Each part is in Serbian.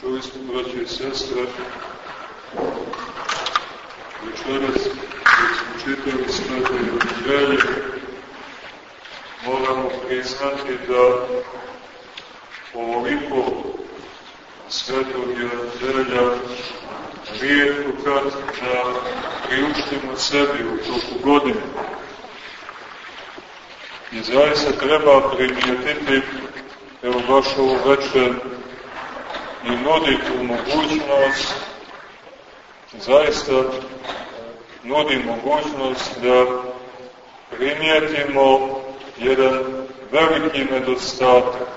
Čuli smo, braći i sestre, večeras, dok smo čitali sveto evanđelje, moramo priznati da ovoliko svetog evanđelja rijetko kad da priuštimo sebi u toku godine. I zaista treba primijetiti, evo baš ovo večer, i nudi tu mogućnost, zaista nudi mogućnost da primijetimo jedan veliki nedostatak,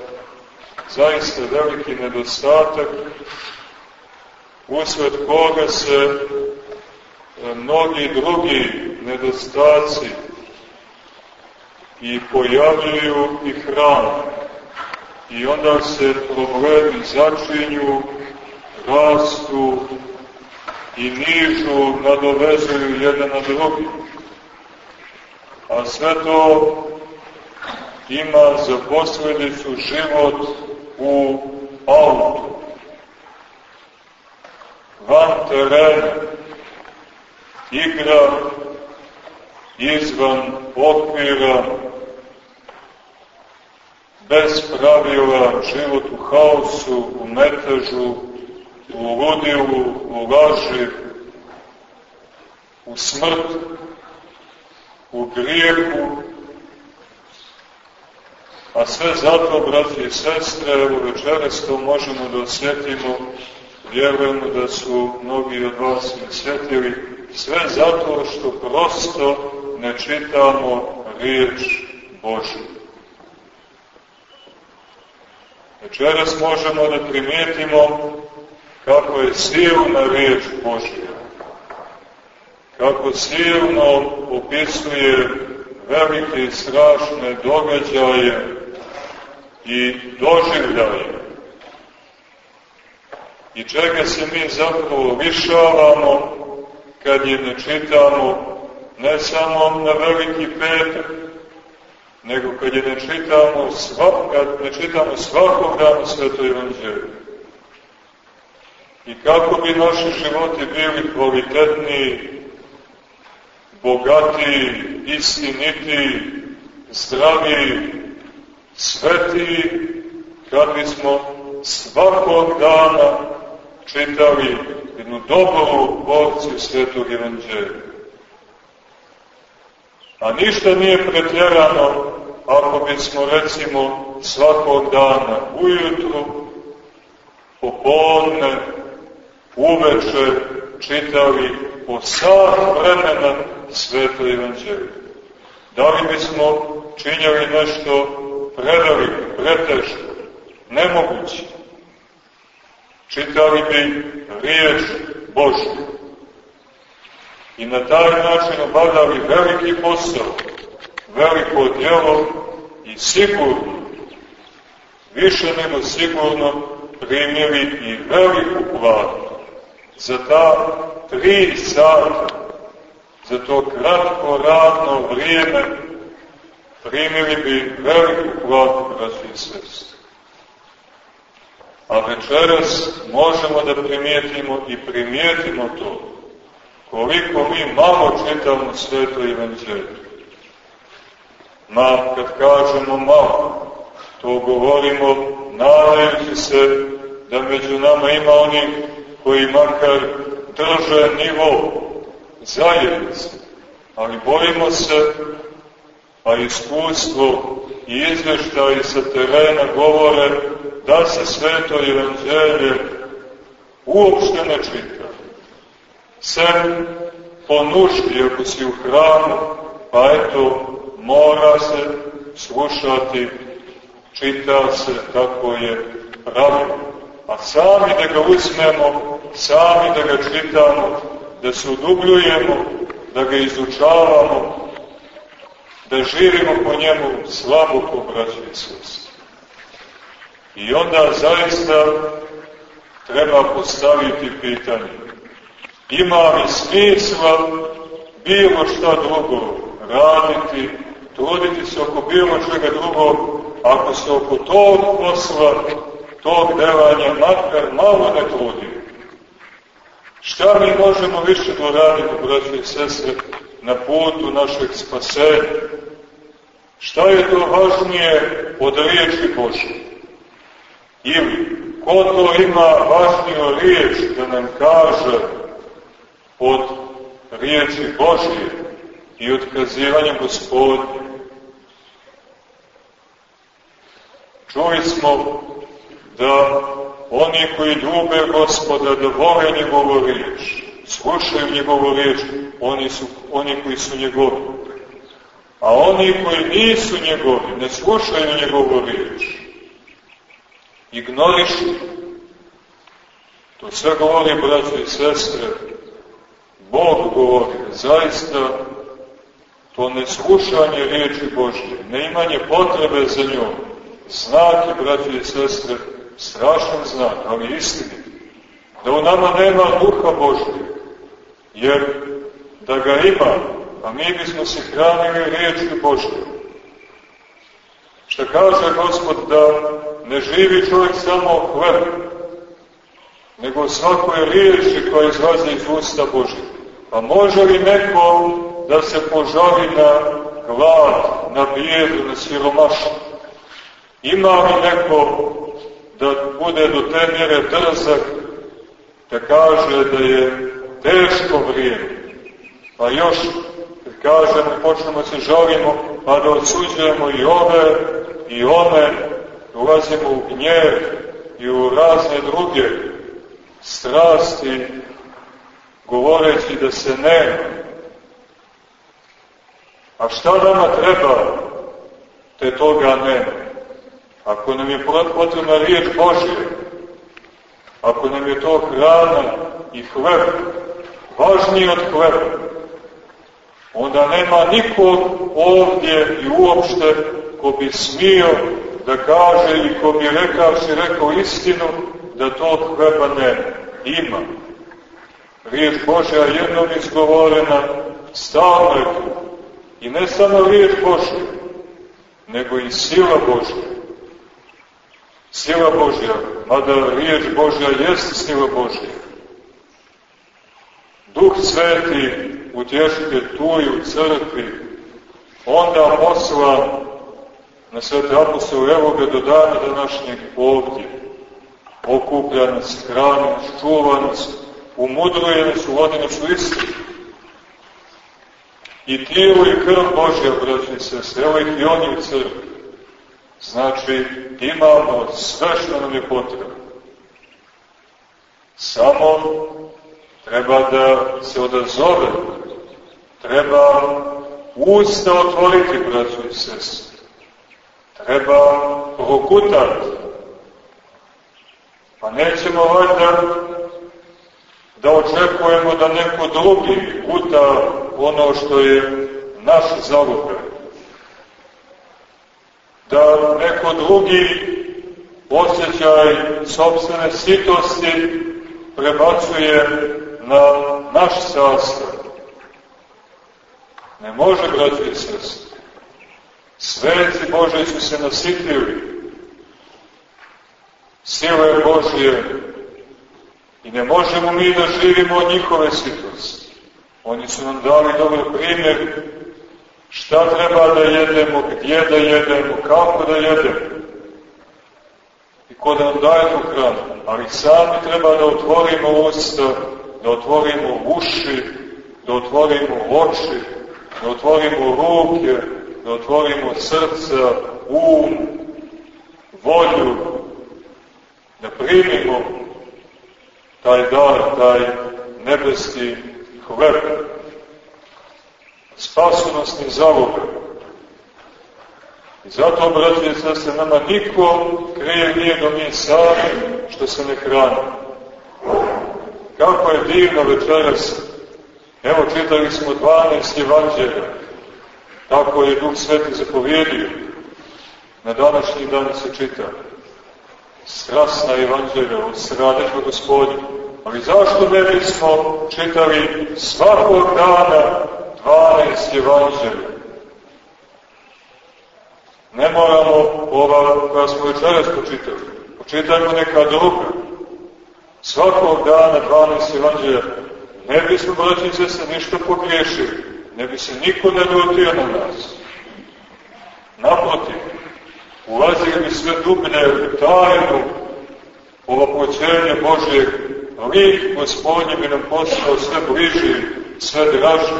zaista veliki nedostatak, usred koga se mnogi drugi nedostaci i pojavljuju i hranu. I onda se problemi začinju, rastu i nižu, nadovezuju jedan na drugi. A sve to ima za posledicu život u autu, van terena, igra izvan okvira, bez pravila, život u haosu, u metežu, u ludilu, u laži, u smrt, u grijehu, a sve zato, braći i sestre, evo večeras to možemo da osjetimo, vjerujemo da su mnogi od vas osjetili, sve zato što prosto ne čitamo riječ Božju. Večeras možemo da primijetimo kako je silna riječ Božja. Kako silno opisuje velike i strašne događaje i doživljaje. I čega se mi zapravo lišavamo kad je ne čitamo ne samo na veliki petak, nego kad je ne čitamo, svak, kad ne čitamo svakog dana sveto evanđelje. I kako bi naši životi bili kvalitetniji, bogatiji, istinitiji, zdraviji, svetiji, kad bismo svakog dana čitali jednu dobru porciju svetog evanđelja. A ništa nije pretjerano ako bismo recimo svakog dana ujutru, popodne, uveče čitali po sat vremena sveto evanđelje. Da li bismo činjali nešto preveliko, preteško, nemoguće? Čitali bi riječ Božju i na taj način obavljali veliki posao, veliko djelo i sigurno, više nego sigurno primili i veliku platu za ta tri sata, za to kratko radno vrijeme, primili bi veliku platu, braći i. A večeras možemo da primijetimo i primijetimo to, koliko mi malo čitamo sveto evanđelje. Ma, kad kažemo malo, to govorimo nadajući se da među nama ima oni koji makar drže nivo zajednice, ali bojimo se, a iskustvo i izveštaji sa terena govore da se sveto evanđelje uopšte ne čita sem po nuždi, ako si u hramu, pa eto, mora se slušati, čita se kako je pravilno. A sami da ga uzmemo, sami da ga čitamo, da se udubljujemo, da ga izučavamo, da živimo po njemu slabo po braći i sestri. I onda zaista treba postaviti pitanje Ima li smisla bilo šta drugo raditi, truditi se oko bilo čega drugog, ako se oko tog posla, tog delanja, makar malo ne trudimo. Šta mi možemo više da uradimo, braće i sestre, na putu našeg spasenja? Šta je to važnije od riječi Bože? Ili, ko to ima važniju riječ da nam kaže od riječi Božije i od kazivanja gospodine? Čuli smo da oni koji ljube gospoda, da vole njegovu riječ, slušaju njegovu riječ, oni, su, oni koji su njegovi. A oni koji nisu njegovi, ne slušaju njegovu riječ, ignorišu. To sve govori, braće i sestre, Bog govori, zaista to neslušanje riječi Božje, neimanje potrebe za njom, znak je, braće i sestre, strašan znak, ali istini, da u nama nema duha Božje, jer da ga ima, a mi bismo se hranili riječi Božje. Šta kaže Gospod da ne živi čovjek samo hleb, nego svakoj riječi koja izlazi iz usta Božje. A može li neko da se požali na glad, na bijedu, na siromaštvo? Ima li neko da bude do te mjere drzak, da kaže da je teško vrijeme, pa još, kažemo, počnemo se žalimo, pa da odsuđujemo i ove i one, ulazimo u gnjev i u razne druge strasti, govoreći da se ne. A šta nama treba, te toga nema? ako nam je potrebna riječ Božje, ako nam je to hrana i hleb, važniji od hleba, onda nema nikog ovdje i uopšte ko bi smio da kaže i ko bi rekavši rekao istinu da tog hleba nema. Ima. Riječ Božja jednom izgovorena, stalno je tu. I ne samo riječ Božja, nego i sila Božja sila Božja, mada riječ Božja jeste sila Božja. Duh Sveti utješite tu i u crkvi, onda posla na svete apostole, evo ga do dana današnjeg ovdje. Okuplja nas, hrani nas, čuva nas, umudruje nas, uvodi nas u istinu. I tijelo i krv Božja, braći se, evo ih i oni u crkvi. Znači, imamo sve što nam je potrebno. Samo treba da se odazove, treba usta otvoriti, braću i sestri. Treba prokutati. Pa nećemo valjda da očekujemo da neko drugi guta ono što je naš zalupaj da neko drugi osjećaj sobstvene sitosti prebacuje na naš sastav. Ne može, braći i sestri. Sveci Bože su se nasitili. Sile Božje. I ne možemo mi da živimo od njihove sitosti. Oni su nam dali dobar primjer šta treba da jedemo, gdje da jedemo, kako da jedemo. I ko da nam daje tu hranu. Ali sami treba da otvorimo usta, da otvorimo uši, da otvorimo oči, da otvorimo ruke, da otvorimo srca, um, volju, da primimo taj dar, taj nebeski hleb spasonosni zalog. I zato, braći i sestre, nama niko krije nije do mi sami što se ne hrani. Kako je divno večeras. Evo, čitali smo 12 evanđelja. Tako je Duh Sveti zapovjedio. Na današnji dan se čita. Strasna evanđelja od stradeća gospodina. Ali zašto ne bismo čitali svakog dana 12 evanđelja. Ne moramo ova koja smo večeras počitali. Počitajmo neka druga. Svakog dana 12 evanđelja ne bismo, braći se, ništa pogriješili. Ne bi se niko ne ljutio na nas. Naprotiv, ulazili sve dublje u tajnu ovopoćenja Božijeg, lik gospodnje bi nam postao sve bliži, sve draži.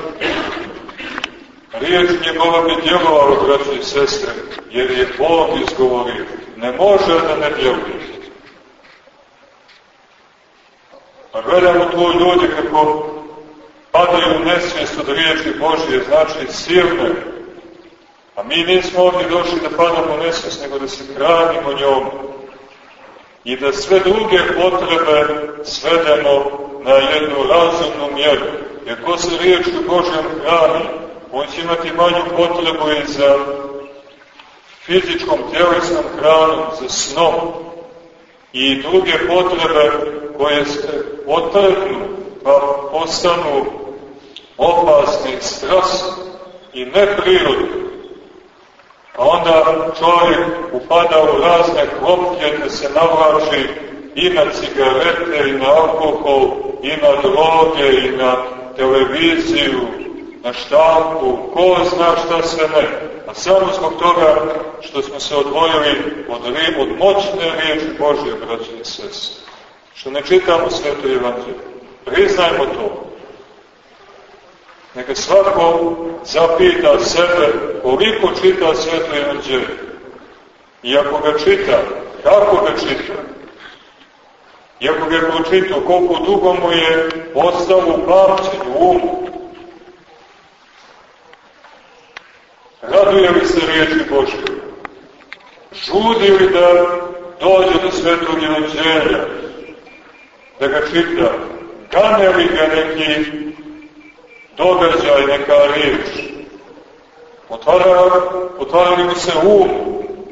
Riječ njegova bi djelovala, braći i sestre, jer je Bog izgovorio. Ne može da ne djeluje. A gledamo tu ljudi kako padaju u nesvijest od riječi Božije, znači silne. A mi nismo ovdje došli da padamo u nesvijest, nego da se hranimo njom. I da sve druge potrebe svedemo na jednu razumnu mjeru. Jer ko se riječi Božjom hrani, on će imati manju potrebu i za fizičkom, tjelesnom hranom, za snom i druge potrebe koje se otrgnu pa postanu opasni, strasni i neprirodni. A onda čovjek upada u razne klopke da se navlači i na cigarete, i na alkohol, i na droge, i na televiziju, na štampu, ko zna šta sve ne. A samo zbog toga što smo se odvojili od, od moćne riječi Božje, braće i sese. Što ne čitamo sveto evanđelje. Priznajmo to. Neka svako zapita sebe koliko čita sveto evanđelje. I ako ga čita, kako ga čita? I ako ga je pročitao, koliko dugo mu je ostalo u pamćenju, u umu. Raduje li se riječi Božje? Žudi li da dođe do svetog evanđelja, da ga čita? Gane li ga neki događaj, neka riječ? Otvara, otvara li mu se um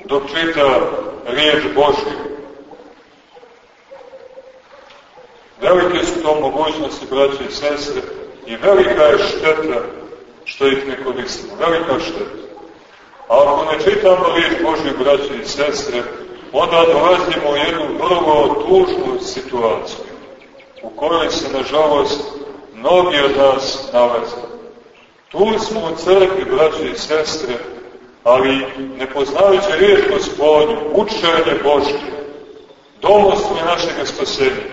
dok čita riječ Božje? Velike su to mogućnosti, braće i sestre, i velika je šteta što ih ne koristimo. Velika šteta. A ako ne čitamo riječ Božje, braće i sestre, onda dolazimo u jednu vrlo tužnu situaciju, u kojoj se, nažalost, mnogi od nas nalaze. Tu smo u crkvi, braće i sestre, ali ne poznajući riječ gospodnju, učenje Božje, domostve našeg spasenja,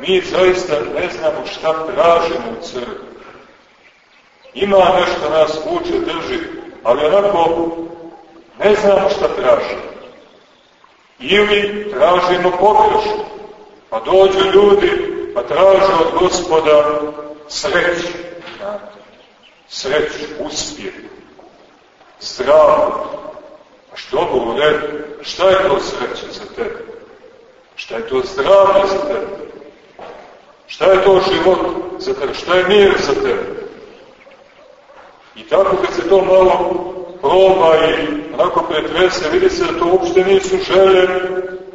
mi zaista ne znamo šta tražimo u crkvi. Ima nešto nas uče, drži, ali onako ne znamo šta tražimo. Ili tražimo pogrešno, pa dođu ljudi, pa traže od gospoda sreću, sreću, uspjeh, zdravo. A što bo u redu? Šta je to sreća za tebe? Šta je to zdravlje za tebe? Šta je to život za tebe? Šta je mir za tebe? I tako kad se to malo proba i onako pretrese, vidi se da to uopšte nisu želje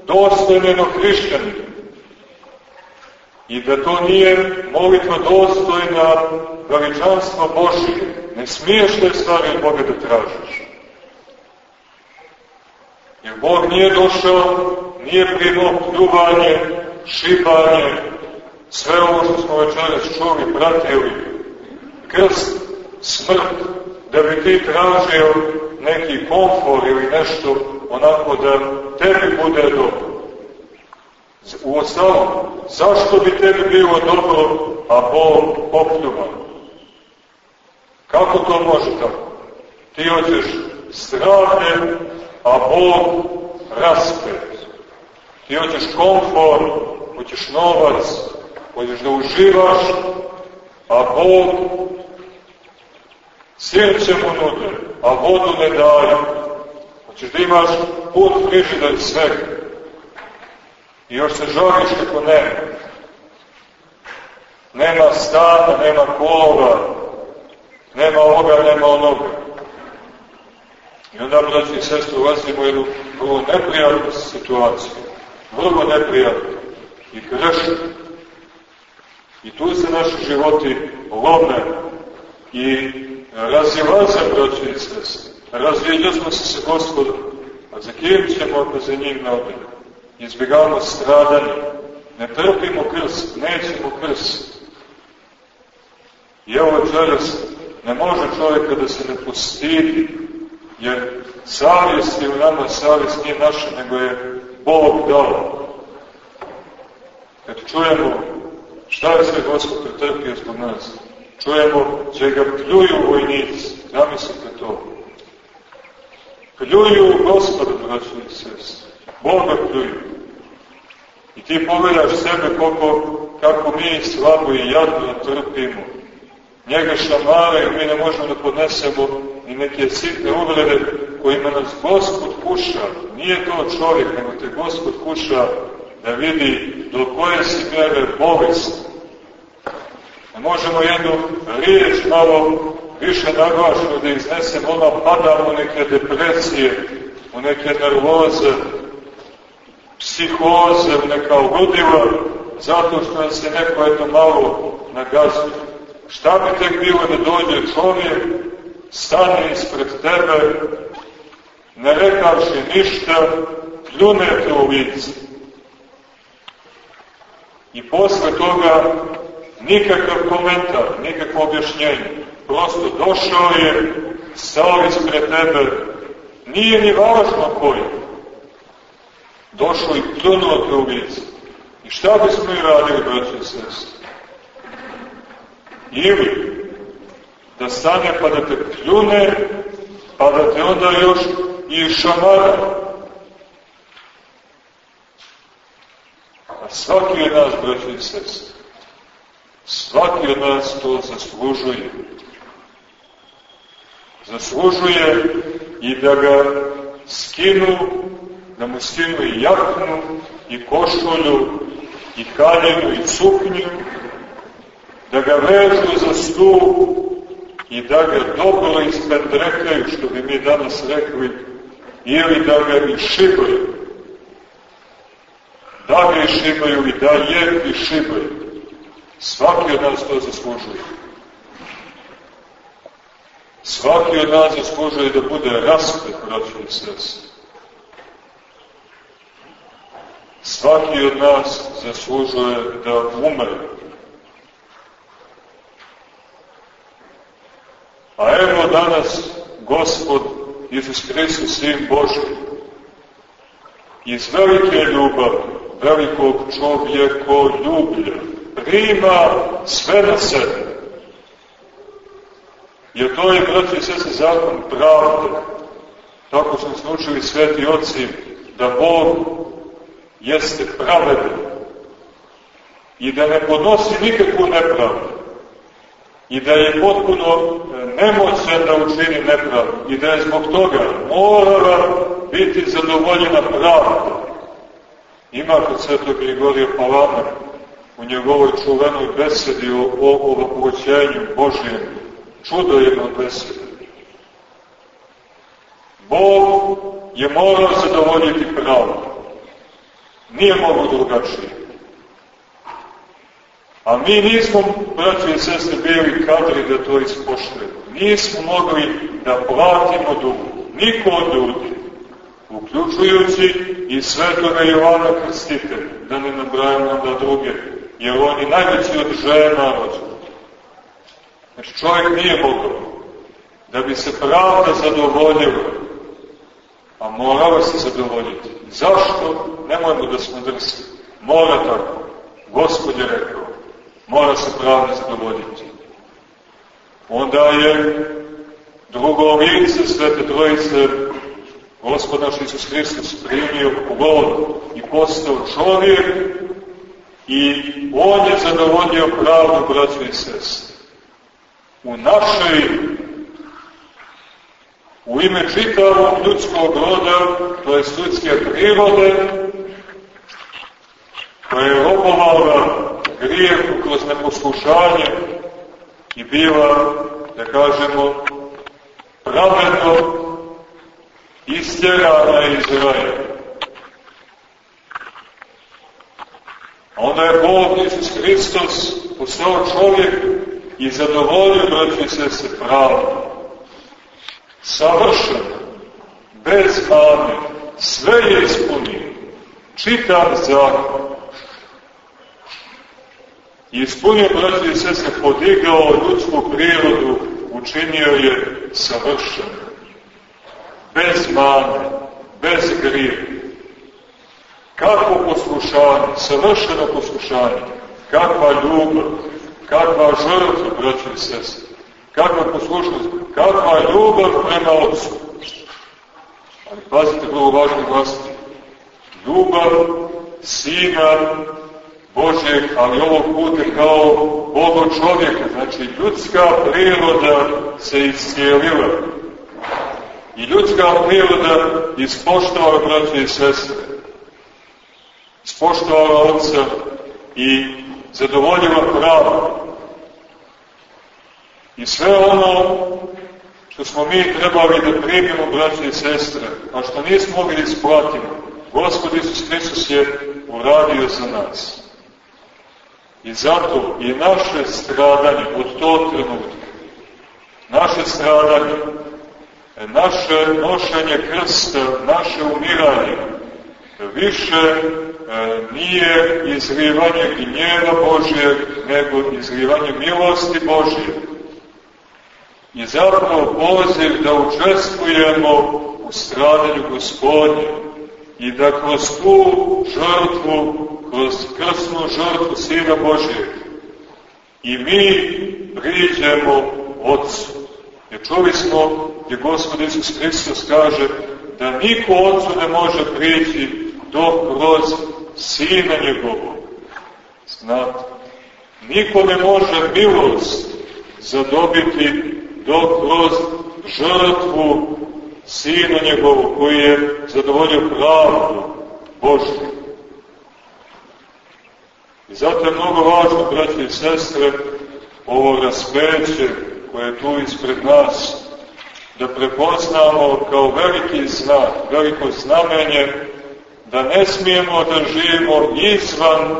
dostojneno hrišćanina. I da to nije molitva dostojna veličanstva Božije. Ne smiješ te stvari od Boga da tražiš. Jer Bog nije došao, nije primao pljuvanje, šibanje, sve ovo što smo večeras čuli, pratili, krst smrt, da bi ti tražio neki komfor ili nešto onako da tebi bude dobro. U ostalom, zašto bi tebi bilo dobro, a Bog popljuvan? Kako to može tako? Ti hoćeš zdravlje, a Bog raspet. Ti hoćeš komfor, hoćeš novac, hoćeš da uživaš, a Bog Srce mu nude, a vodu ne daju. Hoćeš da imaš put frižider svega. I još se žališ kako nema. Nema stana, nema kolova, nema ovoga, nema onoga. I onda, braći i sestri, ulazimo jednu vrlo neprijatnu situaciju. Vrlo neprijatnu i grešnu. I tu se naši životi lome i razilaze, braći i sestri. razvijeđa smo se sa gospodom, a za kim ćemo ako za njim ne? Izbjegavamo stradanje, ne trpimo krst, nećemo krst. I evo večeras, ne može čovjeka da se ne postidi, jer savjest je u nama, savjest nije naša, nego je Bog dao. Kad čujemo šta je sve Gospod pretrpio zbog nas, čujemo će ga pljuju vojnici, zamislite to. Pljuju Gospoda, braćo i sest. Boga pljuju. I ti pogledaš sebe koliko, kako mi slabo i jadno trpimo. Njega šamaraju, mi ne možemo da podnesemo i neke sitne uvrede kojima nas Gospod kuša. Nije to čovjek, nego te Gospod kuša da vidi do koje si mere bolest. Ne možemo jednu riječ malo više naglašeno da iznesemo, ona padamo neke depresije, u neke nervoze, psihoze, neka ludiva, zato što nam se neko eto malo nagazuje. Šta bi tek bilo da dođe čovjek, stane ispred tebe, ne rekavši ništa, pljune te u lice. I posle toga nikakav komentar, nikakvo objašnjenje. Prosto došao je, stao ispred tebe, nije ni važno koji. Došao i pljunuo te u. I šta bismo i radili, braći i sestri? Ili da stane pa da te pljune, pa da te onda još i šamara. A svaki od nas, braći i sestri, svaki od nas to zaslužuje. Zaslužuje i da ga skinu, da mu skinu i jaknu, i košulju, i kaljenu, i cuknju, da ga vežu za stup i da ga dobro ispendrekaju, što bi mi danas rekli, ili da ga išibaju. Da ga išibaju i da je išibaju. Svaki od nas to zaslužuje. Svaki od nas zaslužuje da bude raspet, braćo i sestri. Svaki od nas zaslužuje da umre. A evo danas Gospod Isus Hristos, Sin Boži, iz velike ljubavi, velikog čovjeko ljublja, prima sve na sebe. Jer to je, braći i sese, zakon pravde. Tako smo slučili sveti oci, da Bog jeste pravedan i da ne podnosi nikakvu nepravdu i da je potpuno e, nemoćan da učini nepravdu i da je zbog toga morala biti zadovoljena pravda. Ima kod svetog Grigorija Palama u njegovoj čuvenoj besedi o, o, o uvoćenju Božijem, čudo jedno besedi. Bog je morao zadovoljiti pravdu. Nije mogo drugačije. A mi nismo, braći i sestre, bili kadri da to ispoštujemo. Nismo mogli da platimo dug. Niko od ljudi, uključujući i svetoga Jovana Krstitelja, da ne nabrajamo onda druge, jer on je najveći od žena rođena. Znači čovjek nije mogao da bi se pravda zadovoljila, a morala se zadovoljiti. Zašto? Nemojmo da smo drski. Mora tako. Gospod je rekao mora se pravda zadovoljiti. Onda je drugo lice Svete Trojice Gospod naš Isus Hristos primio vodu i postao čovjek i On je zadovoljio pravdu braću i sestri. U našoj u ime čitavog ljudskog roda, to je ljudske prirode, koja je robovala grijehu kroz neposlušanje i bila, da kažemo, pravedno istjerana iz raja. Onda je Bog Isus Hristos postao čovjek i zadovoljio, braći se, se pravo. Savršena, bez mane, sve je ispunio, čitav zakon. I ispunio, braći i se podigao ljudsku prirodu, učinio je savršeno, bez mane, bez grije. Kako poslušanje, savršeno poslušanje, kakva ljubav, kakva žrtva, braći i sestre, kakva poslušnost, kakva ljubav prema Otcu. Ali pazite, vrlo važno glasiti. Ljubav Sina Božeg, ali ovog puta kao Bogo čovjeka, znači ljudska priroda se iscijelila. I ljudska priroda ispoštovala braće i sestre. Ispoštovala Otca i zadovoljila pravo. I sve ono što smo mi trebali da primimo, braće i sestre, a što nismo mogli da isplatimo, Gospod Isus Hristos je uradio za nas. I zato i naše stradanje od tog trenutka, naše stradanje, naše nošenje krsta, naše umiranje, više e, nije izrivanje gnjeva Božijeg, nego izrivanje milosti Božije. I zapravo poziv da učestvujemo u stradanju Gospodnje i da kroz tu žrtvu, kroz krsnu žrtvu Sina Božijeg, i mi priđemo Otcu. Jer čuli smo gdje Gospod Isus Hristos kaže da niko Otcu ne može prići dok kroz Sina njegovog. Znate, niko ne može milost zadobiti dok kroz žrtvu Sina njegovog koji je zadovoljio pravdu Božju. I zato je mnogo važno, braći i sestre, ovo raspeće koje je tu ispred nas, da prepoznamo kao veliki znak, veliko znamenje, da ne smijemo da živimo izvan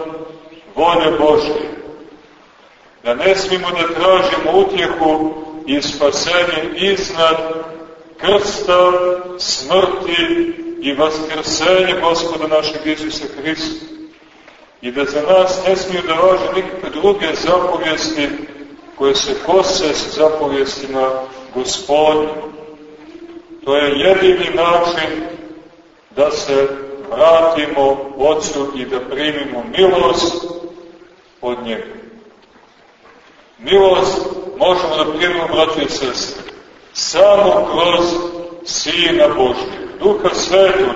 volje Božje. Da ne smijemo da tražimo utjehu i spasenje iznad krsta, smrti i vaskrsenje Gospoda našeg Isusa Hrista. I da za nas ne smiju da važe nikakve druge zapovijesti koje se kose sa zapovjestima Gospodina. To je jedini način da se vratimo Otcu i da primimo milost od njega. Milost možemo da primimo, braći i sestre, samo kroz Sina Božnjeg. Duha Svetog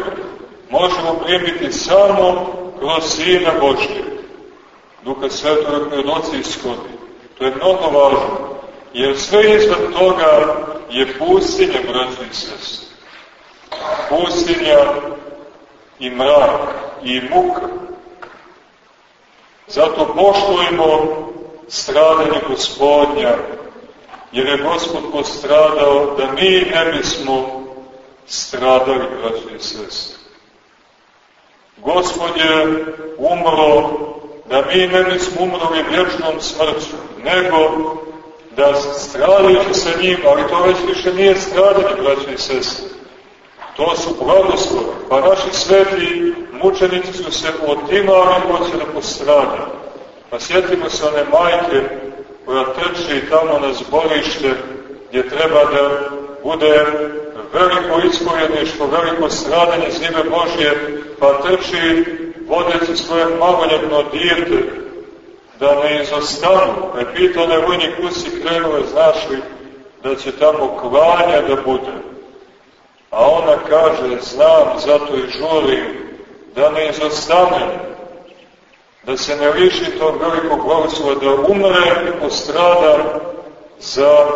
možemo primiti samo kroz Sina Božnjeg. Duha Svetog koji od Oca ishodi. To je mnogo važno. Jer sve iznad toga je pustinja, braći i sestre. Pustinja i mrak i muka. Zato poštujemo stradanje gospodnja, jer je Gospod postradao da mi ne bismo stradali, braći i sestre. Gospod je umro da mi ne bismo umrli vječnom smrću, nego da stradajući sa njim, ali to već više nije stradanje, braći i sestre. To su blagoslove. Pa naši sveti mučenici su se otimali hoće da postrada. Pa sjetimo se one majke koja trči tamo na zborište gdje treba da bude veliko ispovjedništvo, veliko stradanje zime Božje, pa trči vodeći svoje maloljetno dijete da ne izostanu. Pa je pitao onaj vojnik kusi krenule, znaš li da će tamo klanja da bude. A ona kaže, znam, zato i žurim, da ne izostane, da se ne liši tog velikog blagoslova, da umre i postrada za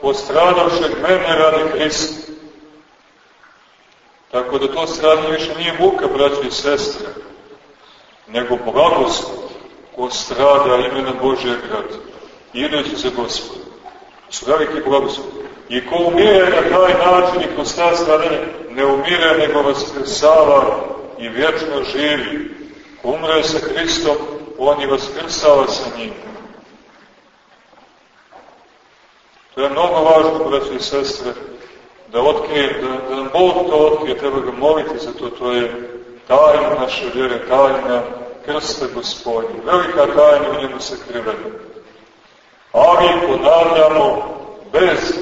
postradavšeg mene radi Hrista. Tako da to stradanje više nije muka, braći i sestre, nego blagoslov ko strada imena Božje grad, idući za Gospoda. Su veliki blagoslov. I ko umire na taj način i kroz ta stradanje, ne umire, nego vas krsava i vječno živi. Ko umre sa Hristom, on i vas krsava sa njim. To je mnogo važno, braći i sestre, da otkrije, da, da Bog to otkrije, treba ga moliti za to, to je tajna naše vjere, tajna krsta gospodnje. Velika tajna u njemu se krive. Ali ponavljamo, bez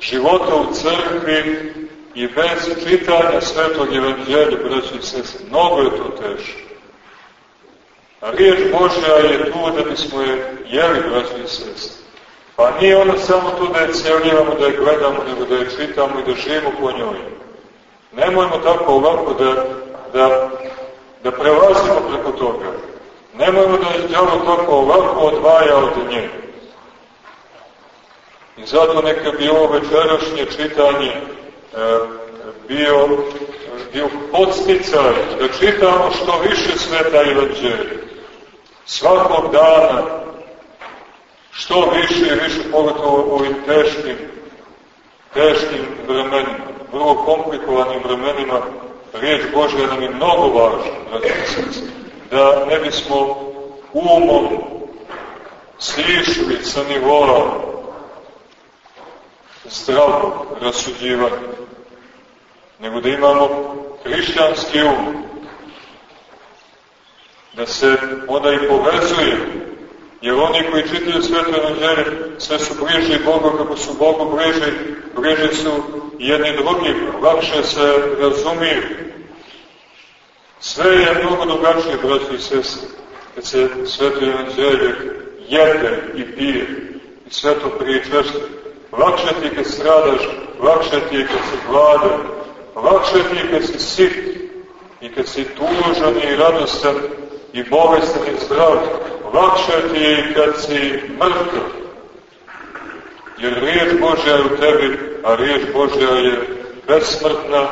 života u crkvi i bez čitanja svetog evanđelja, braći i sese, mnogo je to teško. A riječ Božja je tu da bismo je jeli, braći i sese. Pa nije ona samo tu da je cijeljivamo, da je gledamo, nego da je čitamo i da živimo po njoj. Nemojmo tako ovako da, da, da prelazimo preko toga. Nemojmo da je djavo tako ovako odvaja od nje. I zato neka bi ovo večerašnje čitanje e, bio, bio podsticaj da čitamo što više sveta evanđelja. Svakog dana što više i više pogotovo u ovim teškim, teškim vremenima, vrlo komplikovanim vremenima, riječ Božja nam je mnogo važna, da ne bismo umom slišli sa nivoa zdravog rasuđivanja, nego da imamo hrišćanski um, da se onda i povezuje, jer oni koji čitaju sveto evanđelje, sve su bliži Bogu, kako su Bogu bliži, bliži su jedni drugim, lakše se razumiju. Sve je mnogo drugačije, braći i sestri, kad se sveto evanđelje jede i pije i sveto pričešće. Lakše ti kad stradaš, lakše ti je kad si gladan, lakše ti je kad si sit i kad si tužan i radostan i bolestan i zdrav, lakše ti je kad si mrtav. Jer riječ Božja je u tebi, a riječ Božja je besmrtna,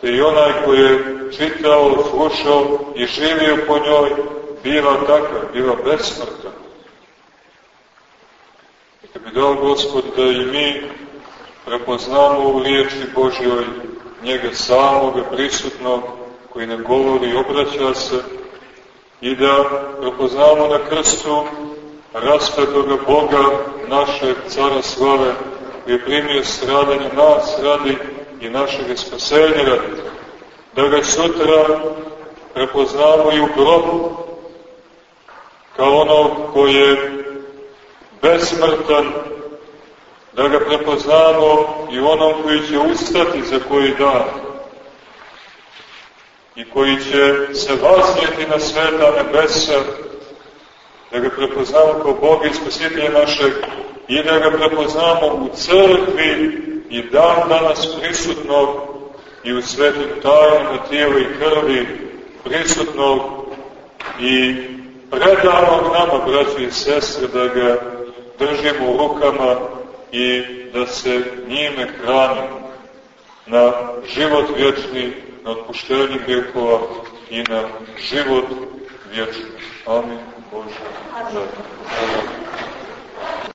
te i onaj koji je čitao, slušao i živio po njoj, biva takav, biva besmrtan. I da bi dao Gospod da i mi prepoznamo u riječi Božjoj njega samoga prisutnog, koji ne govori i obraća se, i da prepoznamo na krstu raspetoga Boga, našeg cara slave, koji je primio stradanje nas radi i našeg spasenja radi. Da ga sutra prepoznamo i u grobu, kao ono koji je besmrtan, da ga prepoznamo i onom koji će ustati za koji dan, i koji će se vasnijeti na sveta nebesa, da ga prepoznamo kao Boga i spasitelja našeg i da ga prepoznamo u crkvi i dan danas prisutnog i u svetim tajnama tijela i krvi prisutnog i predanog nama, braći i sestre, da ga držimo u rukama i da se njime hranimo na život vječni na otpuštenje grehova i na život vječni. Amin Bože. Amin.